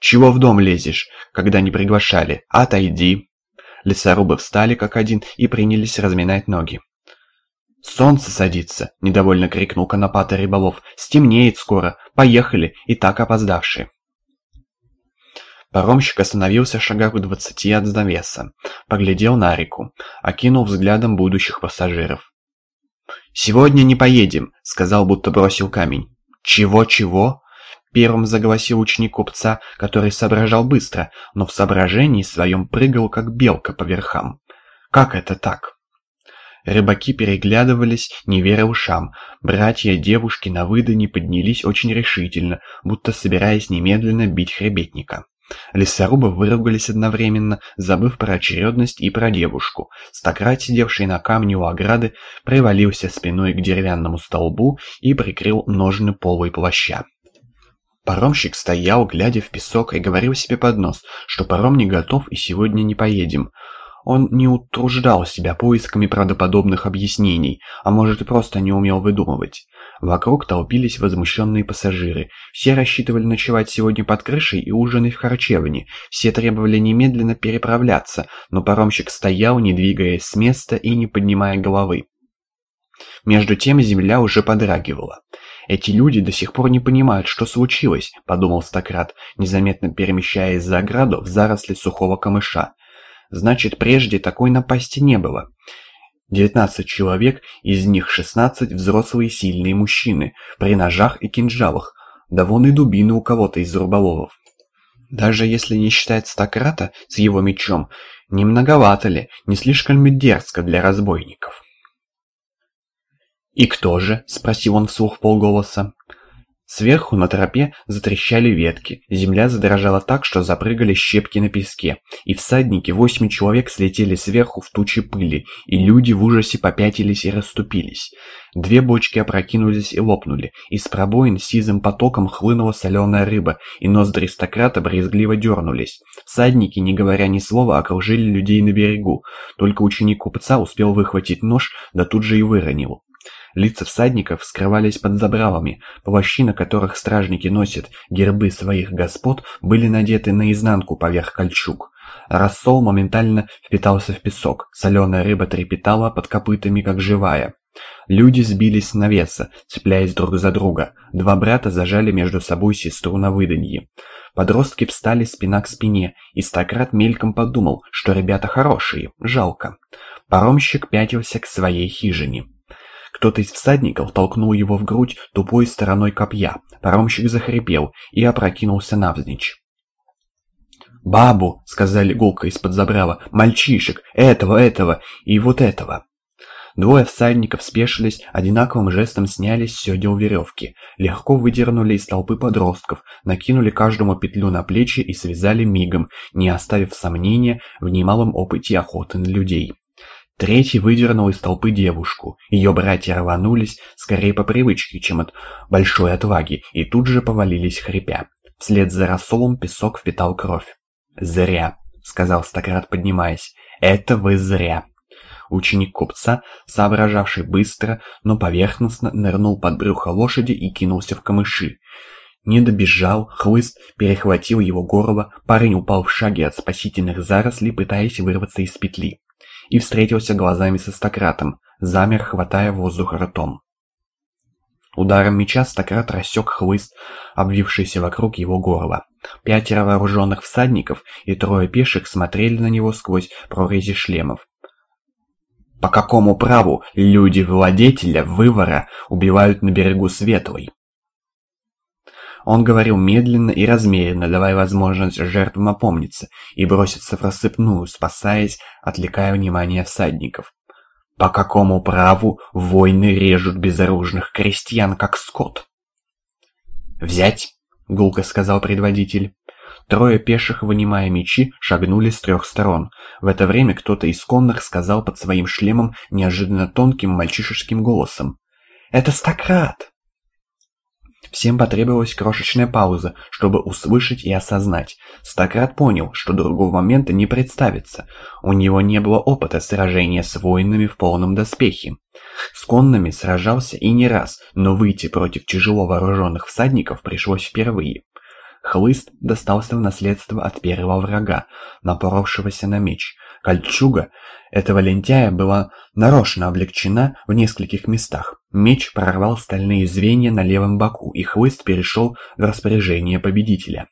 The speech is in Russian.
«Чего в дом лезешь, когда не приглашали? Отойди!» Лесорубы встали как один и принялись разминать ноги. «Солнце садится!» – недовольно крикнул конопатый рыболов. «Стемнеет скоро! Поехали! И так опоздавшие!» Паромщик остановился в шагах в двадцати от завеса, поглядел на реку, окинул взглядом будущих пассажиров. «Сегодня не поедем», — сказал, будто бросил камень. «Чего-чего?» — первым заголосил ученик купца, который соображал быстро, но в соображении своем прыгал, как белка по верхам. «Как это так?» Рыбаки переглядывались, не веря ушам. Братья девушки на выдане поднялись очень решительно, будто собираясь немедленно бить хребетника. Лесорубы выругались одновременно, забыв про очередность и про девушку. Стократ, сидевший на камне у ограды, привалился спиной к деревянному столбу и прикрыл ножны полой плаща. Паромщик стоял, глядя в песок, и говорил себе под нос, что паром не готов и сегодня не поедем. Он не утруждал себя поисками правдоподобных объяснений, а может и просто не умел выдумывать. Вокруг толпились возмущенные пассажиры. Все рассчитывали ночевать сегодня под крышей и ужинать в харчевне. Все требовали немедленно переправляться, но паромщик стоял, не двигаясь с места и не поднимая головы. Между тем земля уже подрагивала. «Эти люди до сих пор не понимают, что случилось», — подумал Стократ, незаметно перемещаясь за ограду в заросли сухого камыша. «Значит, прежде такой напасти не было. 19 человек, из них 16 взрослые сильные мужчины, при ножах и кинжалах, да вон и дубины у кого-то из рыболовов. Даже если не считать Стократа с его мечом, не многовато ли, не слишком ли дерзко для разбойников? «И кто же?» – спросил он вслух полголоса. Сверху на тропе затрещали ветки, земля задрожала так, что запрыгали щепки на песке, и всадники, восемь человек, слетели сверху в тучи пыли, и люди в ужасе попятились и расступились. Две бочки опрокинулись и лопнули, из пробоин сизым потоком хлынула соленая рыба, и ноздри стократа брезгливо дернулись. Всадники, не говоря ни слова, окружили людей на берегу, только ученик купца успел выхватить нож, да тут же и выронил. Лица всадников скрывались под забралами, плащи, на которых стражники носят гербы своих господ, были надеты наизнанку поверх кольчуг. Рассол моментально впитался в песок, соленая рыба трепетала под копытами, как живая. Люди сбились с навеса, цепляясь друг за друга. Два брата зажали между собой сестру на выданье. Подростки встали спина к спине, и Стократ мельком подумал, что ребята хорошие, жалко. Паромщик пятился к своей хижине. Кто-то из всадников толкнул его в грудь тупой стороной копья. Паромщик захрипел и опрокинулся навзничь. «Бабу!» — сказали гулко из-под забрала. «Мальчишек! Этого, этого и вот этого!» Двое всадников спешились, одинаковым жестом сняли с седел веревки, легко выдернули из толпы подростков, накинули каждому петлю на плечи и связали мигом, не оставив сомнения в немалом опыте охоты на людей. Третий выдернул из толпы девушку. Ее братья рванулись, скорее по привычке, чем от большой отваги, и тут же повалились хрипя. Вслед за рассолом песок впитал кровь. «Зря», — сказал Стократ, поднимаясь. «Это вы зря». Ученик купца, соображавший быстро, но поверхностно, нырнул под брюхо лошади и кинулся в камыши. Не добежал, хлыст перехватил его горло, парень упал в шаге от спасительных зарослей, пытаясь вырваться из петли и встретился глазами со Стократом, замер, хватая воздух ртом. Ударом меча Стократ рассек хлыст, обвившийся вокруг его горла. Пятеро вооруженных всадников и трое пеших смотрели на него сквозь прорези шлемов. «По какому праву люди владетеля, вывора, убивают на берегу Светлой?» Он говорил медленно и размеренно, давая возможность жертвам опомниться и броситься в рассыпную, спасаясь, отвлекая внимание всадников. По какому праву войны режут безоружных крестьян, как скот? «Взять!» — гулко сказал предводитель. Трое пеших, вынимая мечи, шагнули с трех сторон. В это время кто-то из конных сказал под своим шлемом неожиданно тонким мальчишеским голосом. «Это Стократ!» Всем потребовалась крошечная пауза, чтобы услышать и осознать. Стократ понял, что другого момента не представится. У него не было опыта сражения с воинами в полном доспехе. С конными сражался и не раз, но выйти против тяжело вооруженных всадников пришлось впервые. Хлыст достался в наследство от первого врага, напоровшегося на меч. Кольчуга этого лентяя была нарочно облегчена в нескольких местах. Меч прорвал стальные звенья на левом боку, и хлыст перешел в распоряжение победителя.